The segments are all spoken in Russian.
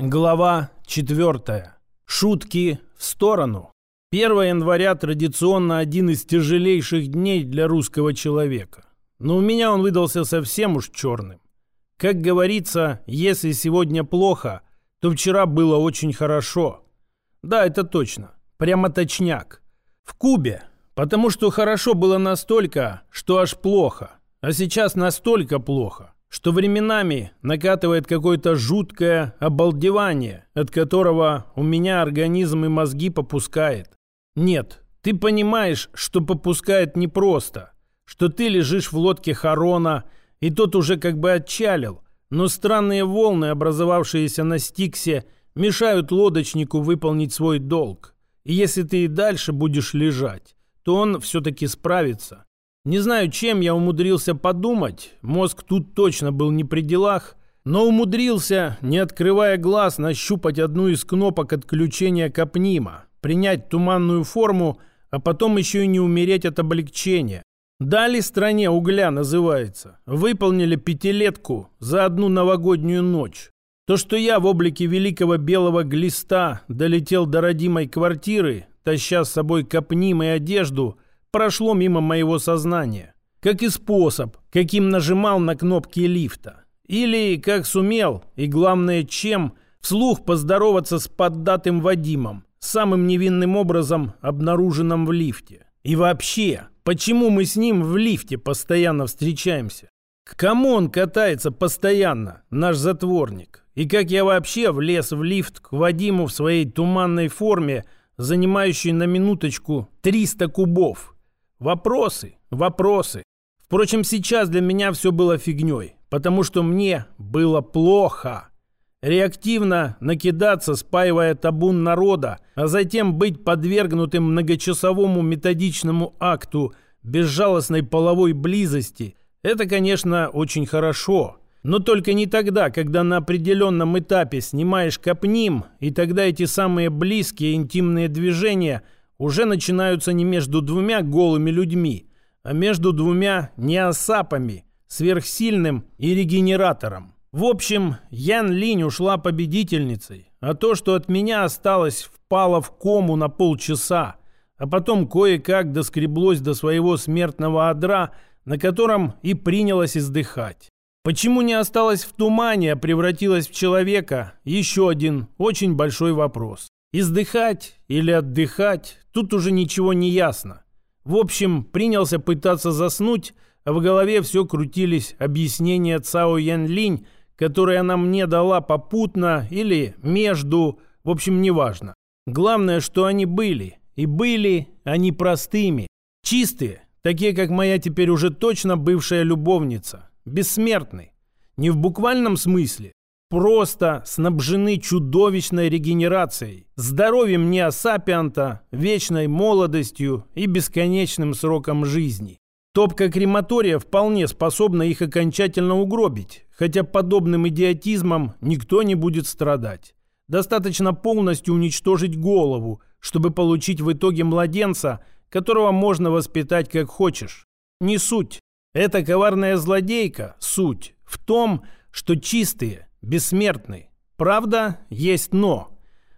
Глава 4. Шутки в сторону. 1 января традиционно один из тяжелейших дней для русского человека. Но у меня он выдался совсем уж черным. Как говорится, если сегодня плохо, то вчера было очень хорошо. Да, это точно. Прямо точняк. В Кубе. Потому что хорошо было настолько, что аж плохо. А сейчас настолько плохо, что временами накатывает какое-то жуткое обалдевание, от которого у меня организм и мозги попускает. Нет, ты понимаешь, что попускает непросто, что ты лежишь в лодке Харона, и тот уже как бы отчалил, но странные волны, образовавшиеся на Стиксе, мешают лодочнику выполнить свой долг. И если ты и дальше будешь лежать, то он все-таки справится. Не знаю, чем я умудрился подумать, мозг тут точно был не при делах, но умудрился, не открывая глаз, нащупать одну из кнопок отключения капнима, принять туманную форму, а потом еще и не умереть от облегчения. Дали стране угля называется. Выполнили пятилетку за одну новогоднюю ночь. То, что я в облике великого белого глиста долетел до родимой квартиры, таща с собой капним и одежду – прошло мимо моего сознания. Как и способ, каким нажимал на кнопки лифта. Или как сумел, и главное чем, вслух поздороваться с поддатым Вадимом, самым невинным образом обнаруженным в лифте. И вообще, почему мы с ним в лифте постоянно встречаемся? К кому он катается постоянно, наш затворник? И как я вообще влез в лифт к Вадиму в своей туманной форме, занимающей на минуточку 300 кубов? Вопросы, вопросы. Впрочем, сейчас для меня все было фигней, потому что мне было плохо. Реактивно накидаться, спаивая табун народа, а затем быть подвергнутым многочасовому методичному акту безжалостной половой близости – это, конечно, очень хорошо. Но только не тогда, когда на определенном этапе снимаешь капним, и тогда эти самые близкие интимные движения – уже начинаются не между двумя голыми людьми, а между двумя неосапами, сверхсильным и регенератором. В общем, Ян Линь ушла победительницей, а то, что от меня осталось, впало в кому на полчаса, а потом кое-как доскреблось до своего смертного одра, на котором и принялось издыхать. Почему не осталось в тумане, а превратилась в человека? Еще один очень большой вопрос. Издыхать или отдыхать, тут уже ничего не ясно. В общем, принялся пытаться заснуть, а в голове все крутились объяснения Цао Ян Линь, которые она мне дала попутно или между, в общем, неважно. Главное, что они были, и были они простыми, чистые, такие, как моя теперь уже точно бывшая любовница, бессмертный. Не в буквальном смысле, просто снабжены чудовищной регенерацией, здоровьем неосапианта, вечной молодостью и бесконечным сроком жизни. Топка крематория вполне способна их окончательно угробить, хотя подобным идиотизмом никто не будет страдать. Достаточно полностью уничтожить голову, чтобы получить в итоге младенца, которого можно воспитать как хочешь. Не суть. Эта коварная злодейка, суть, в том, что чистые, бессмертный. Правда, есть но.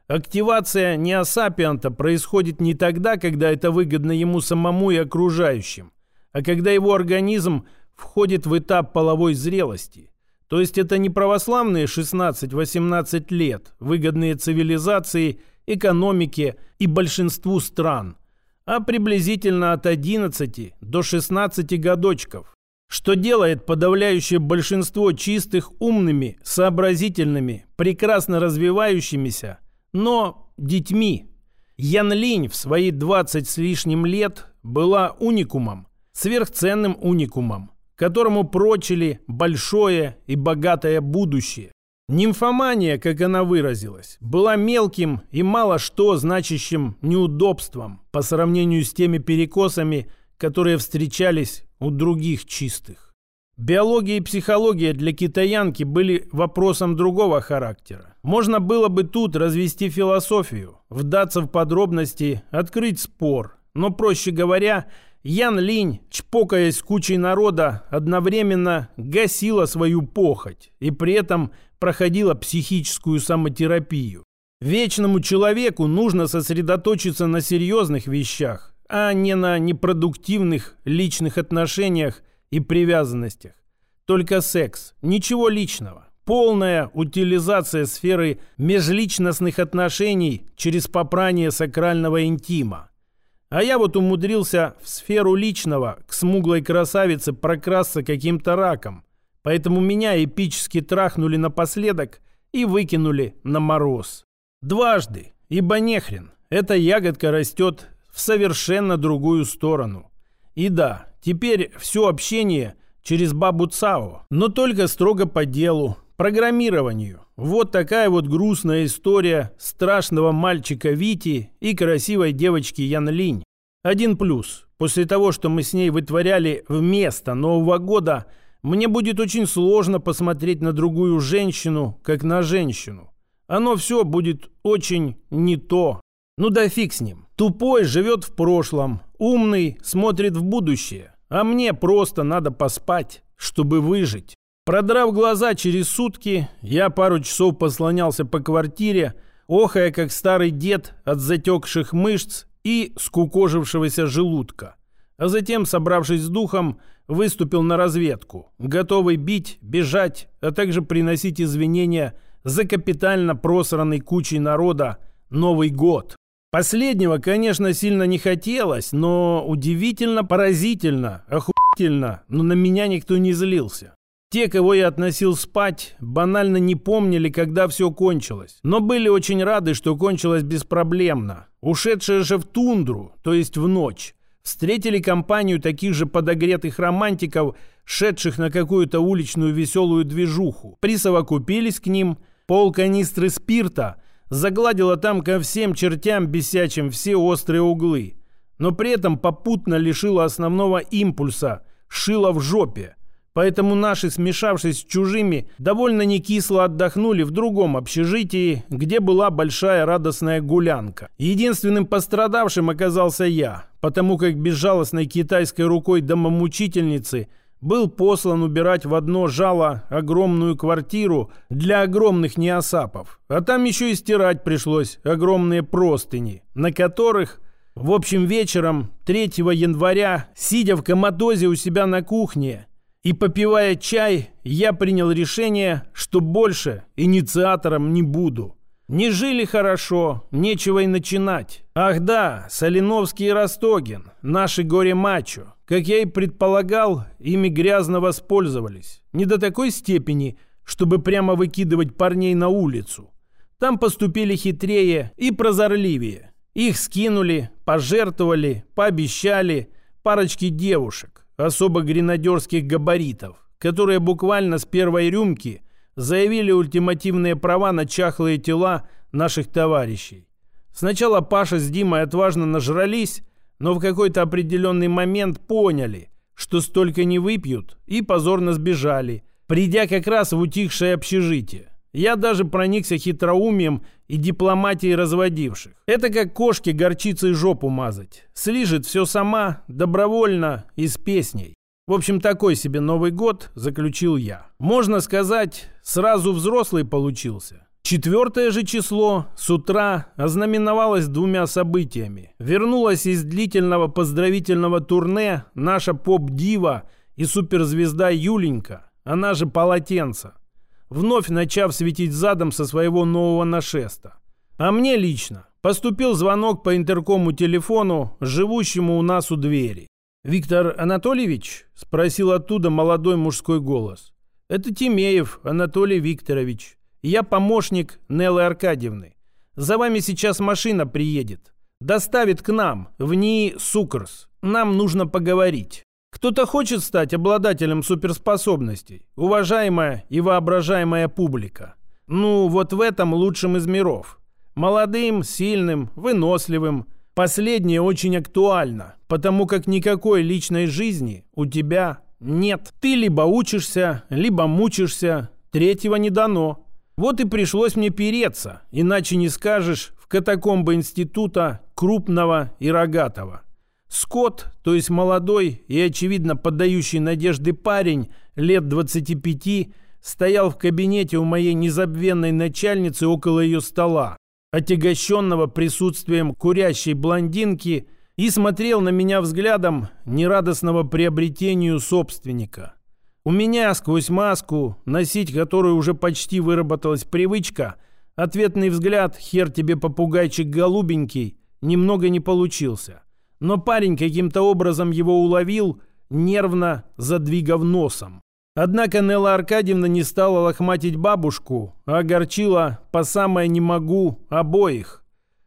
Активация неосапианта происходит не тогда, когда это выгодно ему самому и окружающим, а когда его организм входит в этап половой зрелости. То есть это не православные 16-18 лет, выгодные цивилизации, экономике и большинству стран, а приблизительно от 11 до 16 годочков что делает подавляющее большинство чистых умными, сообразительными, прекрасно развивающимися, но детьми. Ян Линь в свои 20 с лишним лет была уникумом, сверхценным уникумом, которому прочили большое и богатое будущее. Нимфомания, как она выразилась, была мелким и мало что значащим неудобством по сравнению с теми перекосами, которые встречались у других чистых. Биология и психология для китаянки были вопросом другого характера. Можно было бы тут развести философию, вдаться в подробности, открыть спор. Но, проще говоря, Ян Линь, чпокаясь кучей народа, одновременно гасила свою похоть и при этом проходила психическую самотерапию. Вечному человеку нужно сосредоточиться на серьезных вещах, а не на непродуктивных личных отношениях и привязанностях. Только секс, ничего личного. Полная утилизация сферы межличностных отношений через попрание сакрального интима. А я вот умудрился в сферу личного к смуглой красавице прокрасться каким-то раком. Поэтому меня эпически трахнули напоследок и выкинули на мороз. Дважды, ибо нехрен, эта ягодка растет в совершенно другую сторону. И да, теперь все общение через бабу Цао, но только строго по делу, программированию. Вот такая вот грустная история страшного мальчика Вити и красивой девочки Ян Линь. Один плюс. После того, что мы с ней вытворяли вместо Нового года, мне будет очень сложно посмотреть на другую женщину, как на женщину. Оно все будет очень не то. Ну да фиг с ним. Тупой живет в прошлом, умный смотрит в будущее. А мне просто надо поспать, чтобы выжить. Продрав глаза через сутки, я пару часов послонялся по квартире, охая как старый дед от затекших мышц и скукожившегося желудка. А затем, собравшись с духом, выступил на разведку, готовый бить, бежать, а также приносить извинения за капитально просранный кучей народа Новый год. Последнего, конечно, сильно не хотелось, но удивительно, поразительно, охуительно, но на меня никто не злился. Те, кого я относил спать, банально не помнили, когда все кончилось. Но были очень рады, что кончилось беспроблемно. Ушедшие же в тундру, то есть в ночь, встретили компанию таких же подогретых романтиков, шедших на какую-то уличную веселую движуху. Присовокупились к ним, пол канистры спирта загладила там ко всем чертям бесячим все острые углы. Но при этом попутно лишила основного импульса, шила в жопе. Поэтому наши, смешавшись с чужими, довольно не кисло отдохнули в другом общежитии, где была большая радостная гулянка. Единственным пострадавшим оказался я, потому как безжалостной китайской рукой домомучительницы был послан убирать в одно жало огромную квартиру для огромных неосапов. А там еще и стирать пришлось огромные простыни, на которых в общем, вечером 3 января, сидя в коматозе у себя на кухне, и попивая чай, я принял решение, что больше инициатором не буду. Не жили хорошо, нечего и начинать. Ах да, Соленовский и Ростогин, наши горе-мачо. Как я и предполагал, ими грязно воспользовались. Не до такой степени, чтобы прямо выкидывать парней на улицу. Там поступили хитрее и прозорливее. Их скинули, пожертвовали, пообещали парочки девушек особо гренадерских габаритов, которые буквально с первой рюмки заявили ультимативные права на чахлые тела наших товарищей. Сначала Паша с Димой отважно нажрались, но в какой-то определенный момент поняли, что столько не выпьют, и позорно сбежали, придя как раз в утихшее общежитие. Я даже проникся хитроумием и дипломатией разводивших. Это как кошке горчицей жопу мазать. Слижет все сама, добровольно и с песней. В общем, такой себе Новый год заключил я. Можно сказать, сразу взрослый получился. Четвертое же число с утра ознаменовалось двумя событиями. Вернулась из длительного поздравительного турне наша поп-дива и суперзвезда Юленька, она же Полотенца вновь начав светить задом со своего нового нашеста. А мне лично поступил звонок по интеркому телефону, живущему у нас у двери. «Виктор Анатольевич?» – спросил оттуда молодой мужской голос. «Это Тимеев Анатолий Викторович. Я помощник Неллы Аркадьевны. За вами сейчас машина приедет. Доставит к нам, в НИИ Сукрс. Нам нужно поговорить». Кто-то хочет стать обладателем суперспособностей, уважаемая и воображаемая публика. Ну, вот в этом лучшем из миров. Молодым, сильным, выносливым. Последнее очень актуально, потому как никакой личной жизни у тебя нет. Ты либо учишься, либо мучишься, третьего не дано. Вот и пришлось мне переться, иначе не скажешь, в катакомбы института крупного и рогатого. Скотт, то есть молодой и, очевидно, поддающий надежды парень, лет 25, стоял в кабинете у моей незабвенной начальницы около ее стола, отягощенного присутствием курящей блондинки, и смотрел на меня взглядом нерадостного приобретению собственника. У меня сквозь маску, носить которую уже почти выработалась привычка, ответный взгляд «Хер тебе, попугайчик голубенький» немного не получился. Но парень каким-то образом его уловил, нервно задвигав носом. Однако Нелла Аркадьевна не стала лохматить бабушку, а огорчила по самое «не могу» обоих.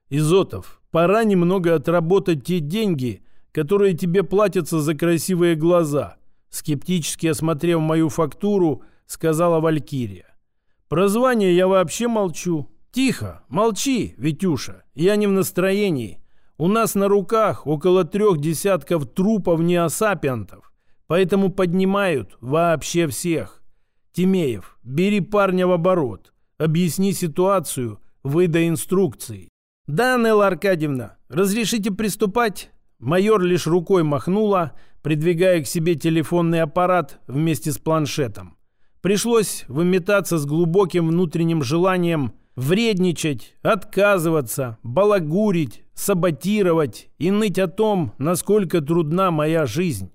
«Изотов, пора немного отработать те деньги, которые тебе платятся за красивые глаза», скептически осмотрев мою фактуру, сказала Валькирия. «Про звание я вообще молчу. Тихо, молчи, Витюша, я не в настроении. У нас на руках около трех десятков трупов неосапиантов, поэтому поднимают вообще всех. Тимеев, бери парня в оборот, объясни ситуацию, выдай инструкции. Да, Нелла Аркадьевна, разрешите приступать? Майор лишь рукой махнула, придвигая к себе телефонный аппарат вместе с планшетом. Пришлось выметаться с глубоким внутренним желанием вредничать, отказываться, балагурить, саботировать и ныть о том, насколько трудна моя жизнь.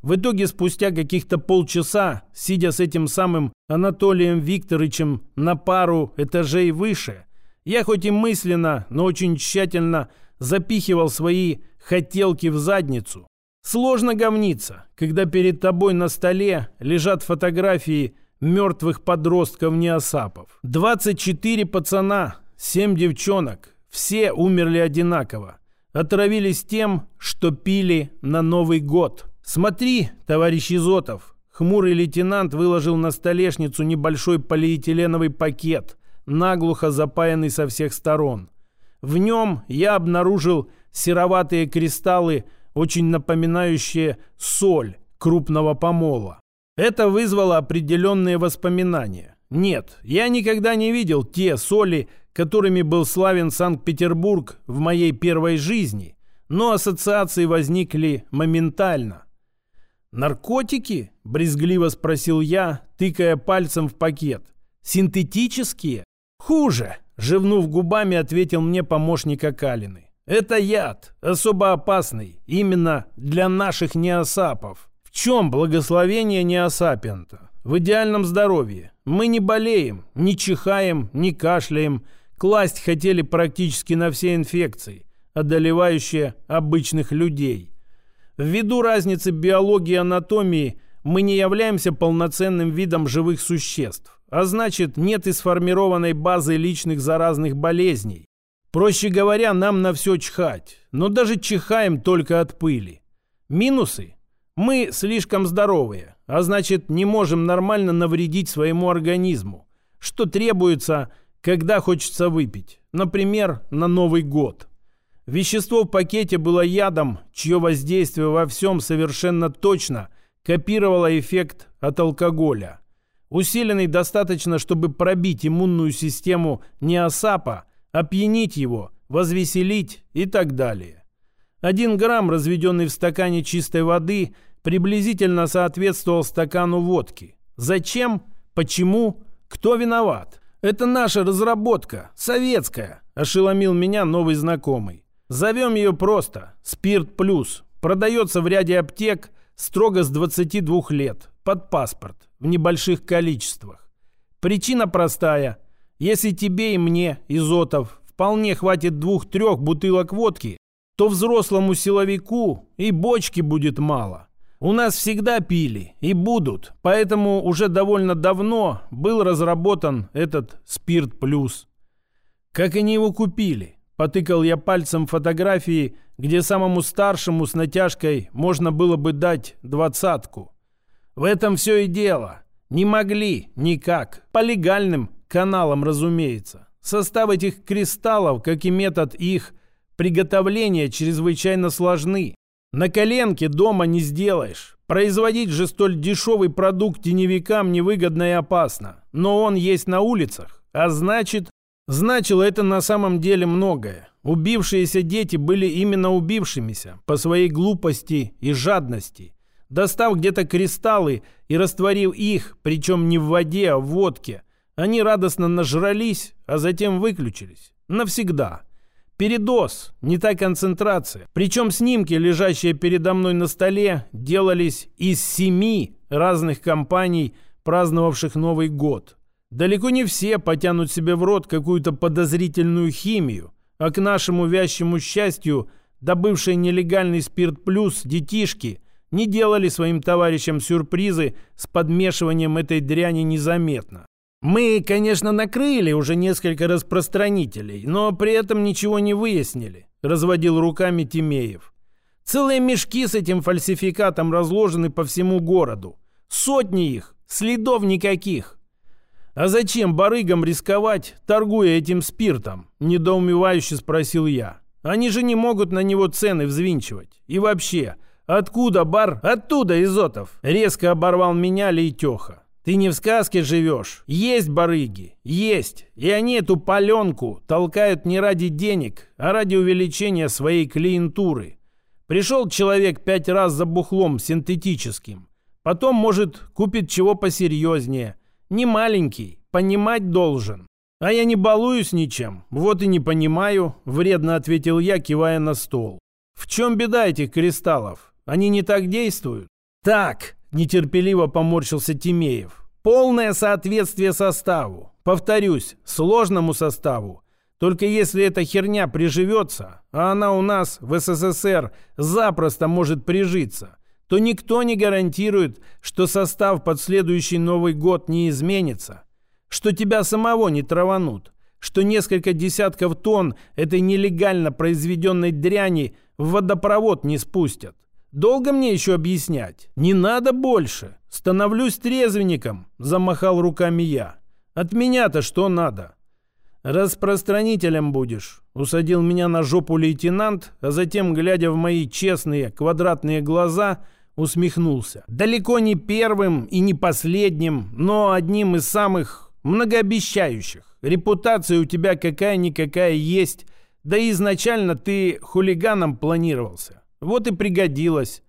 В итоге спустя каких-то полчаса, сидя с этим самым Анатолием Викторовичем на пару этажей выше, я хоть и мысленно, но очень тщательно запихивал свои хотелки в задницу. Сложно говниться, когда перед тобой на столе лежат фотографии мертвых подростков-неосапов. 24 пацана, 7 девчонок. Все умерли одинаково. Отравились тем, что пили на Новый год. Смотри, товарищ Изотов. Хмурый лейтенант выложил на столешницу небольшой полиэтиленовый пакет, наглухо запаянный со всех сторон. В нем я обнаружил сероватые кристаллы, очень напоминающие соль крупного помола. Это вызвало определенные воспоминания. Нет, я никогда не видел те соли, которыми был славен Санкт-Петербург в моей первой жизни, но ассоциации возникли моментально. «Наркотики?» – брезгливо спросил я, тыкая пальцем в пакет. «Синтетические?» «Хуже!» – живнув губами, ответил мне помощник Акалины. «Это яд, особо опасный, именно для наших неосапов» чем благословение неосапиента? В идеальном здоровье. Мы не болеем, не чихаем, не кашляем. Класть хотели практически на все инфекции, одолевающие обычных людей. Ввиду разницы биологии и анатомии мы не являемся полноценным видом живых существ, а значит нет и сформированной базы личных заразных болезней. Проще говоря, нам на все чихать, но даже чихаем только от пыли. Минусы мы слишком здоровые, а значит не можем нормально навредить своему организму, что требуется, когда хочется выпить, например, на Новый год. Вещество в пакете было ядом, чье воздействие во всем совершенно точно копировало эффект от алкоголя. Усиленный достаточно, чтобы пробить иммунную систему неосапа, опьянить его, возвеселить и так далее. Один грамм, разведенный в стакане чистой воды, приблизительно соответствовал стакану водки. Зачем? Почему? Кто виноват? Это наша разработка, советская, ошеломил меня новый знакомый. Зовем ее просто «Спирт Плюс». Продается в ряде аптек строго с 22 лет, под паспорт, в небольших количествах. Причина простая. Если тебе и мне, Изотов, вполне хватит двух-трех бутылок водки, то взрослому силовику и бочки будет мало. У нас всегда пили и будут, поэтому уже довольно давно был разработан этот «Спирт Плюс». Как они его купили? Потыкал я пальцем фотографии, где самому старшему с натяжкой можно было бы дать двадцатку. В этом все и дело. Не могли никак. По легальным каналам, разумеется. Состав этих кристаллов, как и метод их Приготовления чрезвычайно сложны. На коленке дома не сделаешь. Производить же столь дешевый продукт теневикам невыгодно и опасно. Но он есть на улицах. А значит, значило это на самом деле многое. убившиеся дети были именно убившимися по своей глупости и жадности. Достав где-то кристаллы и растворив их, причем не в воде, а в водке, они радостно нажрались, а затем выключились. Навсегда. Передоз, не та концентрация. Причем снимки, лежащие передо мной на столе, делались из семи разных компаний, праздновавших Новый год. Далеко не все потянут себе в рот какую-то подозрительную химию, а к нашему вящему счастью, добывшие нелегальный спирт плюс детишки не делали своим товарищам сюрпризы с подмешиванием этой дряни незаметно. Мы, конечно, накрыли уже несколько распространителей, но при этом ничего не выяснили, разводил руками Тимеев. Целые мешки с этим фальсификатом разложены по всему городу. Сотни их, следов никаких. А зачем барыгам рисковать, торгуя этим спиртом? Недоумевающе спросил я. Они же не могут на него цены взвинчивать. И вообще, откуда бар? Оттуда, Изотов. Резко оборвал меня Лейтеха. Ты не в сказке живешь. Есть барыги. Есть. И они эту паленку толкают не ради денег, а ради увеличения своей клиентуры. Пришел человек пять раз за бухлом синтетическим. Потом, может, купит чего посерьезнее. Не маленький. Понимать должен. А я не балуюсь ничем. Вот и не понимаю, вредно ответил я, кивая на стол. В чем беда этих кристаллов? Они не так действуют? Так, Нетерпеливо поморщился Тимеев. Полное соответствие составу. Повторюсь, сложному составу. Только если эта херня приживется, а она у нас в СССР запросто может прижиться, то никто не гарантирует, что состав под следующий Новый год не изменится, что тебя самого не траванут, что несколько десятков тонн этой нелегально произведенной дряни в водопровод не спустят. Долго мне еще объяснять? Не надо больше. Становлюсь трезвенником, замахал руками я. От меня-то что надо? Распространителем будешь. Усадил меня на жопу лейтенант, а затем, глядя в мои честные квадратные глаза, усмехнулся. Далеко не первым и не последним, но одним из самых многообещающих. Репутация у тебя какая-никакая есть, да и изначально ты хулиганом планировался. Вот и пригодилось.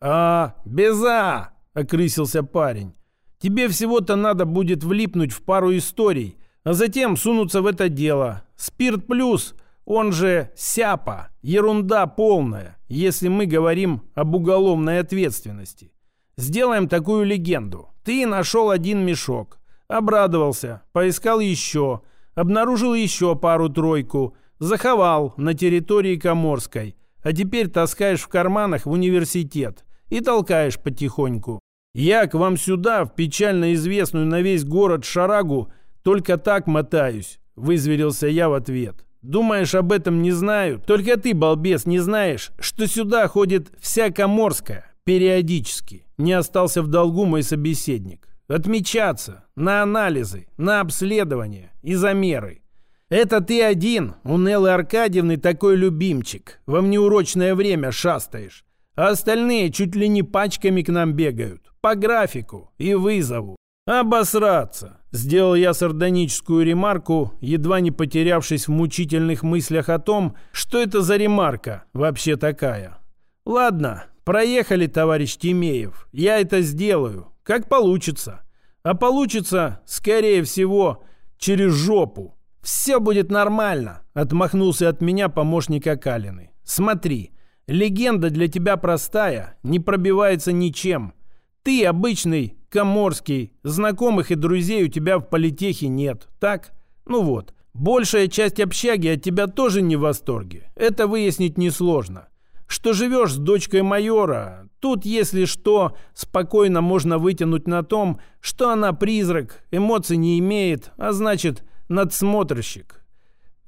«А, беза!» — окрысился парень. «Тебе всего-то надо будет влипнуть в пару историй, а затем сунуться в это дело. Спирт плюс, он же сяпа, ерунда полная, если мы говорим об уголовной ответственности. Сделаем такую легенду. Ты нашел один мешок, обрадовался, поискал еще, обнаружил еще пару-тройку, заховал на территории Коморской, а теперь таскаешь в карманах в университет и толкаешь потихоньку. Я к вам сюда, в печально известную на весь город Шарагу, только так мотаюсь», — вызверился я в ответ. «Думаешь, об этом не знаю? Только ты, балбес, не знаешь, что сюда ходит вся Коморская, периодически. Не остался в долгу мой собеседник. Отмечаться, на анализы, на обследования и замеры. «Это ты один, у Неллы Аркадьевны такой любимчик. Во внеурочное время шастаешь. А остальные чуть ли не пачками к нам бегают. По графику и вызову. «Обосраться!» – сделал я сардоническую ремарку, едва не потерявшись в мучительных мыслях о том, что это за ремарка вообще такая. «Ладно, проехали, товарищ Тимеев. Я это сделаю. Как получится. А получится, скорее всего, через жопу». «Все будет нормально», — отмахнулся от меня помощник Акалины. «Смотри, легенда для тебя простая, не пробивается ничем. Ты обычный, коморский, знакомых и друзей у тебя в политехе нет, так? Ну вот, большая часть общаги от тебя тоже не в восторге. Это выяснить несложно. Что живешь с дочкой майора, тут, если что, спокойно можно вытянуть на том, что она призрак, эмоций не имеет, а значит, надсмотрщик.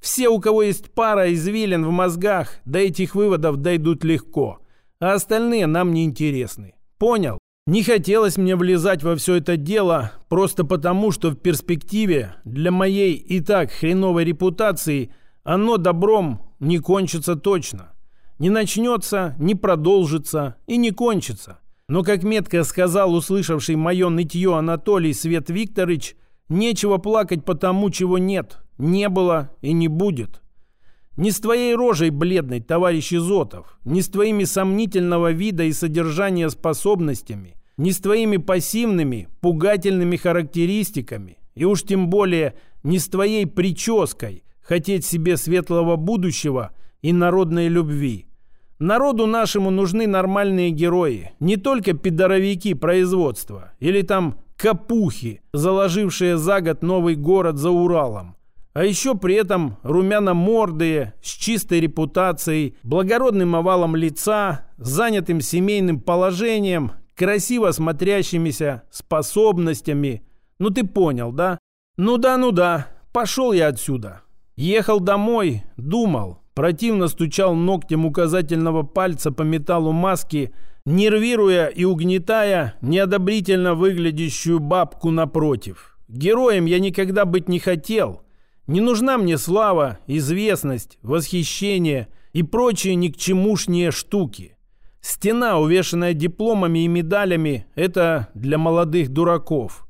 Все, у кого есть пара извилин в мозгах, до этих выводов дойдут легко, а остальные нам не интересны. Понял? Не хотелось мне влезать во все это дело просто потому, что в перспективе для моей и так хреновой репутации оно добром не кончится точно. Не начнется, не продолжится и не кончится. Но, как метко сказал услышавший мое нытье Анатолий Свет Викторович, Нечего плакать по тому, чего нет, не было и не будет. Не с твоей рожей бледной, товарищ Изотов, не с твоими сомнительного вида и содержания способностями, не с твоими пассивными, пугательными характеристиками, и уж тем более не с твоей прической хотеть себе светлого будущего и народной любви. Народу нашему нужны нормальные герои, не только пидоровики производства или там капухи, заложившие за год новый город за Уралом – а еще при этом румяно-мордые, с чистой репутацией, благородным овалом лица, занятым семейным положением, красиво смотрящимися способностями. Ну ты понял, да? Ну да, ну да, пошел я отсюда. Ехал домой, думал, противно стучал ногтем указательного пальца по металлу маски, нервируя и угнетая неодобрительно выглядящую бабку напротив. Героем я никогда быть не хотел – не нужна мне слава, известность, восхищение и прочие никчемушние штуки. Стена, увешанная дипломами и медалями, это для молодых дураков.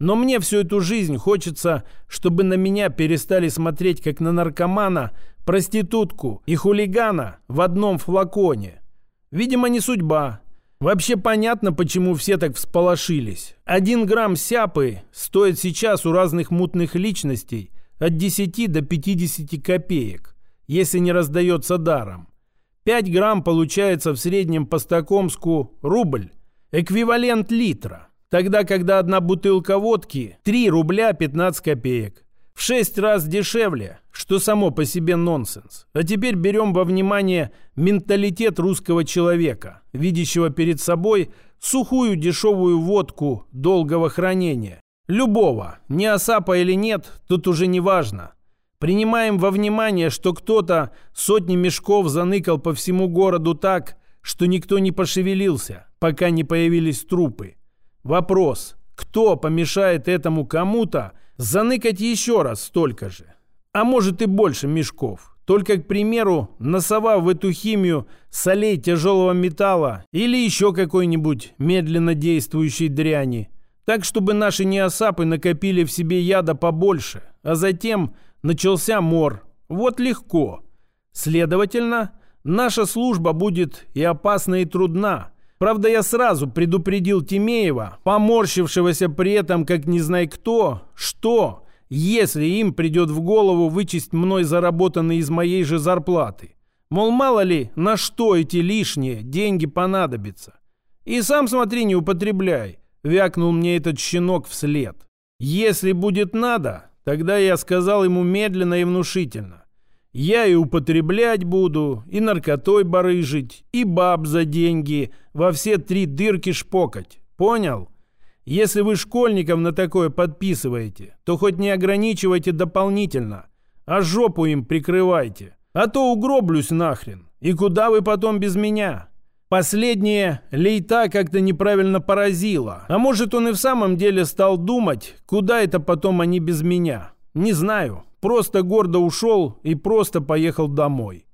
Но мне всю эту жизнь хочется, чтобы на меня перестали смотреть как на наркомана, проститутку и хулигана в одном флаконе. Видимо, не судьба. Вообще понятно, почему все так всполошились. Один грамм сяпы стоит сейчас у разных мутных личностей от 10 до 50 копеек, если не раздается даром. 5 грамм получается в среднем по Стокомску рубль, эквивалент литра, тогда когда одна бутылка водки 3 рубля 15 копеек. В 6 раз дешевле, что само по себе нонсенс. А теперь берем во внимание менталитет русского человека, видящего перед собой сухую дешевую водку долгого хранения, Любого, не Осапа или нет, тут уже не важно. Принимаем во внимание, что кто-то сотни мешков заныкал по всему городу так, что никто не пошевелился, пока не появились трупы. Вопрос, кто помешает этому кому-то заныкать еще раз столько же? А может и больше мешков. Только, к примеру, носовав в эту химию солей тяжелого металла или еще какой-нибудь медленно действующей дряни – так, чтобы наши неосапы накопили в себе яда побольше, а затем начался мор. Вот легко. Следовательно, наша служба будет и опасна, и трудна. Правда, я сразу предупредил Тимеева, поморщившегося при этом, как не знай кто, что, если им придет в голову вычесть мной заработанные из моей же зарплаты. Мол, мало ли, на что эти лишние деньги понадобятся. И сам смотри, не употребляй. — вякнул мне этот щенок вслед. «Если будет надо, тогда я сказал ему медленно и внушительно. Я и употреблять буду, и наркотой барыжить, и баб за деньги во все три дырки шпокать. Понял? Если вы школьников на такое подписываете, то хоть не ограничивайте дополнительно, а жопу им прикрывайте. А то угроблюсь нахрен. И куда вы потом без меня? Последнее Лейта как-то неправильно поразило. А может, он и в самом деле стал думать, куда это потом они без меня. Не знаю. Просто гордо ушел и просто поехал домой.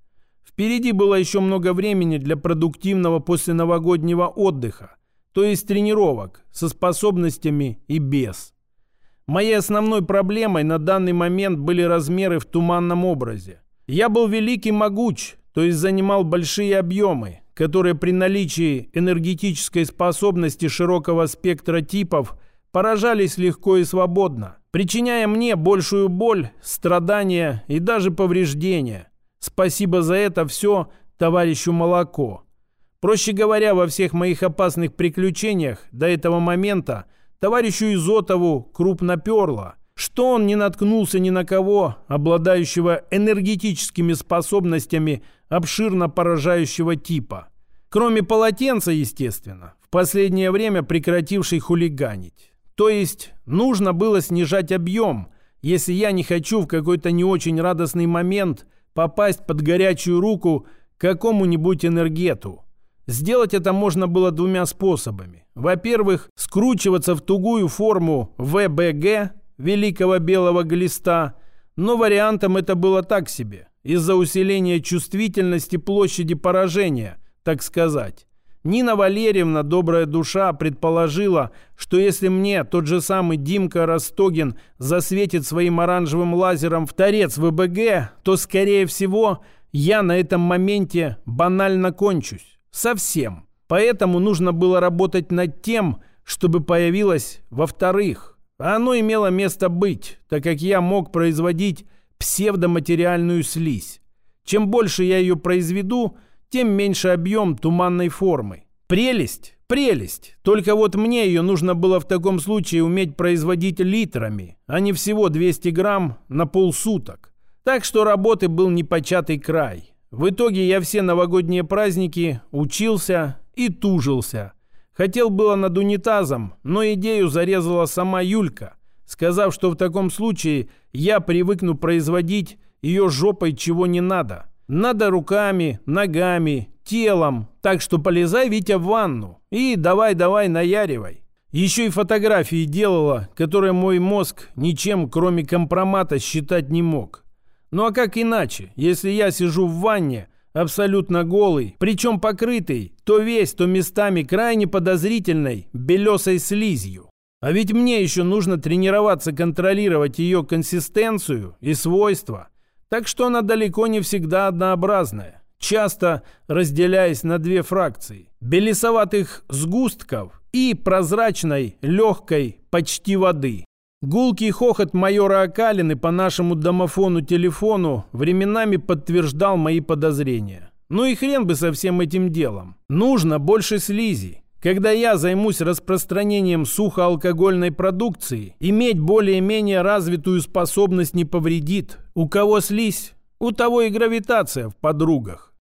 Впереди было еще много времени для продуктивного посленовогоднего отдыха, то есть тренировок со способностями и без. Моей основной проблемой на данный момент были размеры в туманном образе. Я был велик и могуч, то есть занимал большие объемы, которые при наличии энергетической способности широкого спектра типов поражались легко и свободно, причиняя мне большую боль, страдания и даже повреждения. Спасибо за это все товарищу Молоко. Проще говоря, во всех моих опасных приключениях до этого момента товарищу Изотову крупно перло, что он не наткнулся ни на кого, обладающего энергетическими способностями обширно поражающего типа. Кроме полотенца, естественно, в последнее время прекративший хулиганить. То есть нужно было снижать объем, если я не хочу в какой-то не очень радостный момент попасть под горячую руку какому-нибудь энергету. Сделать это можно было двумя способами. Во-первых, скручиваться в тугую форму ВБГ, Великого Белого Глиста, но вариантом это было так себе – из-за усиления чувствительности площади поражения, так сказать. Нина Валерьевна, добрая душа, предположила, что если мне тот же самый Димка Ростогин засветит своим оранжевым лазером в торец ВБГ, то, скорее всего, я на этом моменте банально кончусь. Совсем. Поэтому нужно было работать над тем, чтобы появилось во-вторых. Оно имело место быть, так как я мог производить псевдоматериальную слизь. Чем больше я ее произведу, тем меньше объем туманной формы. Прелесть, прелесть. Только вот мне ее нужно было в таком случае уметь производить литрами, а не всего 200 грамм на полсуток. Так что работы был непочатый край. В итоге я все новогодние праздники учился и тужился. Хотел было над унитазом, но идею зарезала сама Юлька, сказав, что в таком случае я привыкну производить ее жопой чего не надо. Надо руками, ногами, телом. Так что полезай, Витя, в ванну. И давай-давай наяривай. Еще и фотографии делала, которые мой мозг ничем, кроме компромата, считать не мог. Ну а как иначе, если я сижу в ванне, абсолютно голый, причем покрытый, то весь, то местами крайне подозрительной, белесой слизью. А ведь мне еще нужно тренироваться контролировать ее консистенцию и свойства – так что она далеко не всегда однообразная, часто разделяясь на две фракции – белесоватых сгустков и прозрачной, легкой, почти воды. Гулкий хохот майора Акалины по нашему домофону-телефону временами подтверждал мои подозрения. Ну и хрен бы со всем этим делом. Нужно больше слизи. Когда я займусь распространением сухоалкогольной продукции, иметь более-менее развитую способность не повредит. У кого слизь, у того и гравитация в подругах.